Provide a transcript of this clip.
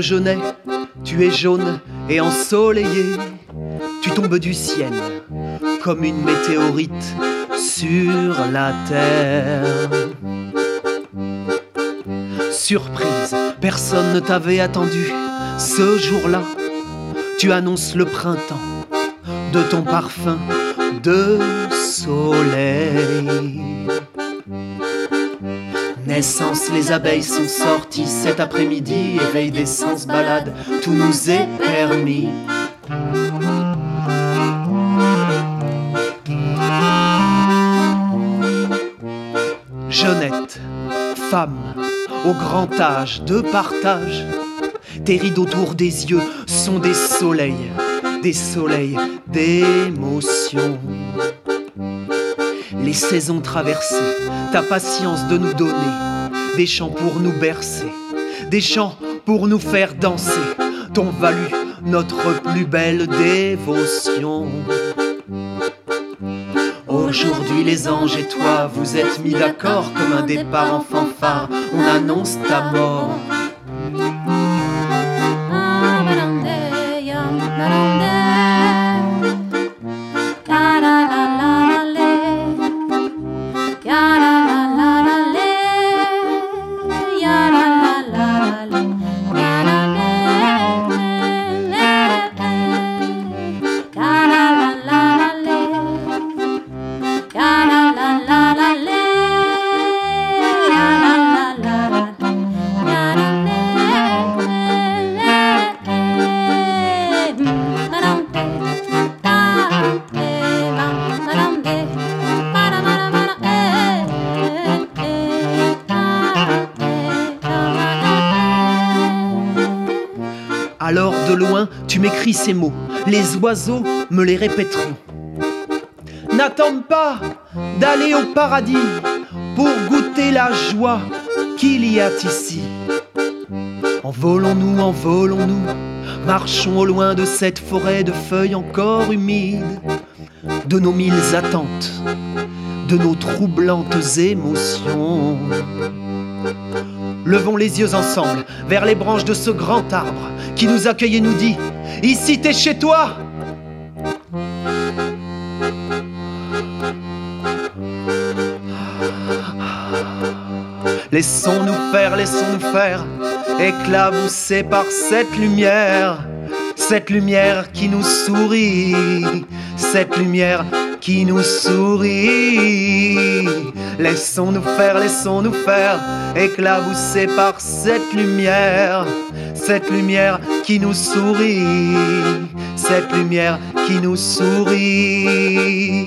Jaunet, tu es jaune et ensoleillé. Tu tombes du ciel comme une météorite sur la terre. Surprise, personne ne t'avait attendu. Ce jour-là, tu annonces le printemps de ton parfum de soleil. Naissance, les abeilles sont sorties cet après-midi. Éveil d'essence, balade, tout nous est permis. Jeunette, femme, au grand âge de partage, tes rides autour des yeux sont des soleils, des soleils d'émotion. Les saisons traversées, ta patience de nous donner des chants pour nous bercer, des chants pour nous faire danser, t'ont valu notre plus belle dévotion. Aujourd'hui les anges et toi, vous êtes mis d'accord comme un départ en fanfare, on annonce ta mort. Alors de loin, tu m'écris ces mots, les oiseaux me les répéteront. N'attends pas d'aller au paradis pour goûter la joie qu'il y a ici. Envolons-nous, envolons-nous, marchons au loin de cette forêt de feuilles encore humides, de nos mille attentes, de nos troublantes émotions. Levons les yeux ensemble vers les branches de ce grand arbre qui nous accueille et nous dit Ici t'es chez toi Laissons-nous faire, laissons-nous faire, éclaboussés par cette lumière, cette lumière qui nous sourit, cette lumière qui nous sourit. Laissons-nous faire, laissons-nous faire, éclaboussés par cette lumière, cette lumière qui nous sourit, cette lumière qui nous sourit.